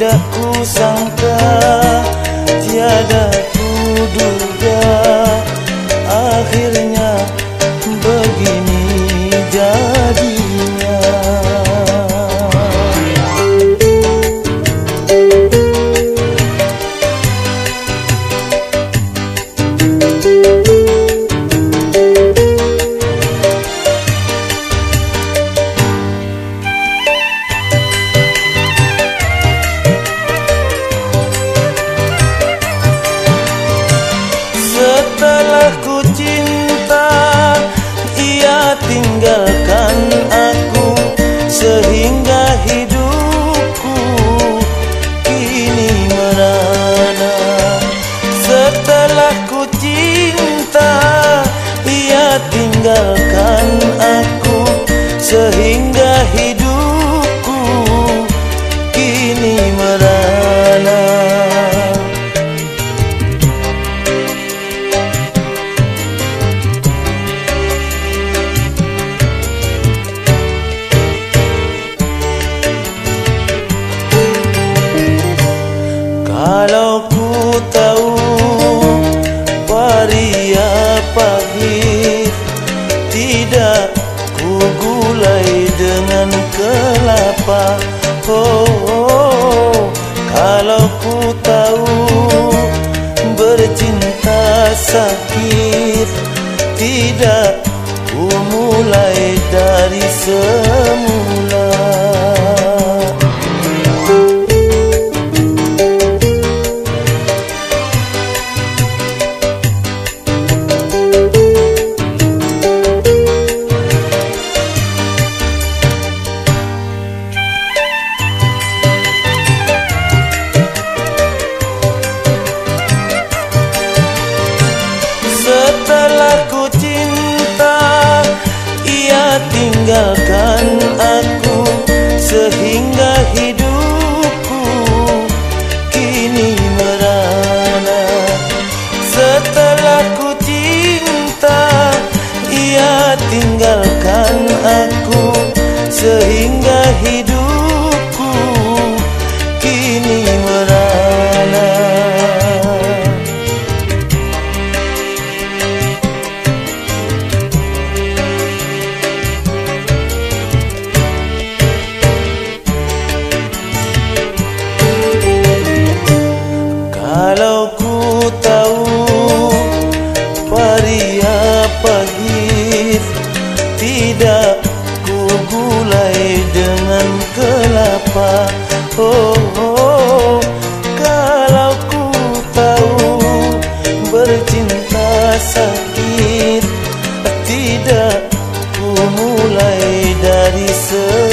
的故乡的 tinggalkan aku sehingga hidupku kini merana. Setelah ku cinta ia tinggalkan sakit. Tidak ku mulai dari semua saying 色。